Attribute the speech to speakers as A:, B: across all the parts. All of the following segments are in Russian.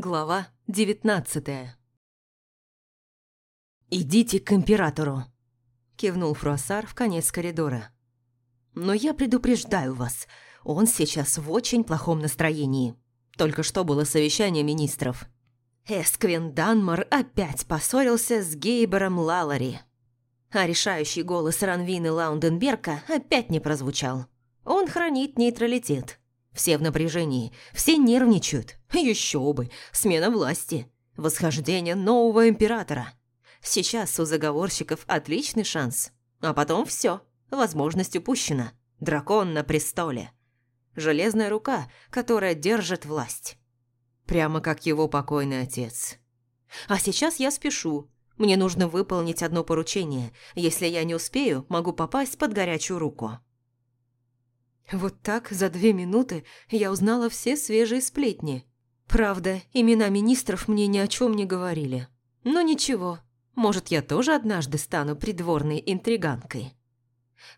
A: Глава девятнадцатая «Идите к императору», – кивнул Фруассар в конец коридора. «Но я предупреждаю вас, он сейчас в очень плохом настроении. Только что было совещание министров. Эсквин Данмар опять поссорился с Гейбером Лалари. А решающий голос Ранвины Лаунденберга опять не прозвучал. Он хранит нейтралитет. Все в напряжении, все нервничают. Еще бы, смена власти, восхождение нового императора. Сейчас у заговорщиков отличный шанс. А потом все, возможность упущена. Дракон на престоле. Железная рука, которая держит власть. Прямо как его покойный отец. А сейчас я спешу. Мне нужно выполнить одно поручение. Если я не успею, могу попасть под горячую руку. Вот так за две минуты я узнала все свежие сплетни. Правда, имена министров мне ни о чем не говорили. Но ничего, может, я тоже однажды стану придворной интриганкой.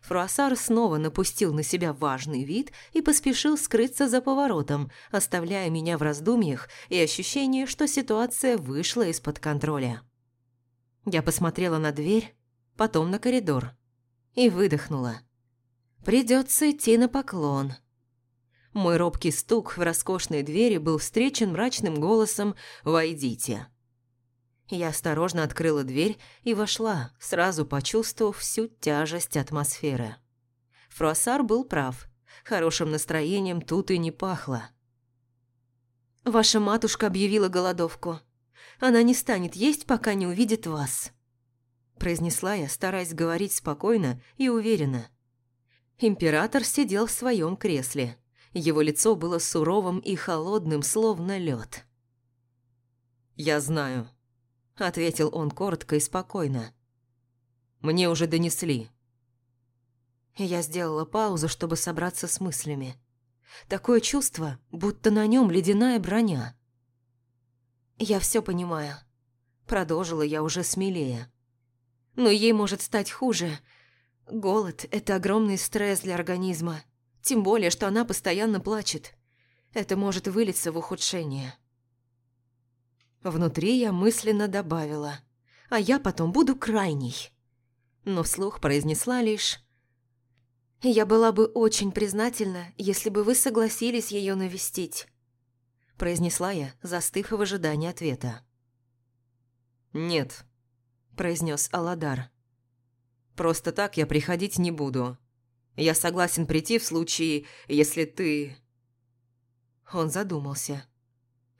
A: Фруассар снова напустил на себя важный вид и поспешил скрыться за поворотом, оставляя меня в раздумьях и ощущение, что ситуация вышла из-под контроля. Я посмотрела на дверь, потом на коридор и выдохнула. Придется идти на поклон. Мой робкий стук в роскошной двери был встречен мрачным голосом «Войдите». Я осторожно открыла дверь и вошла, сразу почувствовав всю тяжесть атмосферы. Фруассар был прав. Хорошим настроением тут и не пахло. «Ваша матушка объявила голодовку. Она не станет есть, пока не увидит вас», произнесла я, стараясь говорить спокойно и уверенно. Император сидел в своем кресле. Его лицо было суровым и холодным, словно лед. «Я знаю», – ответил он коротко и спокойно. «Мне уже донесли». Я сделала паузу, чтобы собраться с мыслями. Такое чувство, будто на нем ледяная броня. «Я все понимаю», – продолжила я уже смелее. «Но ей может стать хуже, Голод – это огромный стресс для организма. Тем более, что она постоянно плачет. Это может вылиться в ухудшение. Внутри я мысленно добавила. А я потом буду крайней. Но вслух произнесла лишь... «Я была бы очень признательна, если бы вы согласились ее навестить», произнесла я, застыв в ожидании ответа. «Нет», – произнес Аладар. Просто так я приходить не буду. Я согласен прийти в случае, если ты...» Он задумался.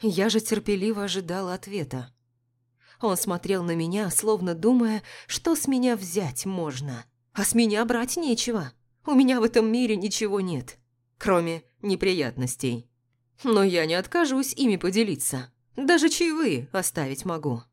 A: Я же терпеливо ожидала ответа. Он смотрел на меня, словно думая, что с меня взять можно. А с меня брать нечего. У меня в этом мире ничего нет, кроме неприятностей. Но я не откажусь ими поделиться. Даже чаевые оставить могу.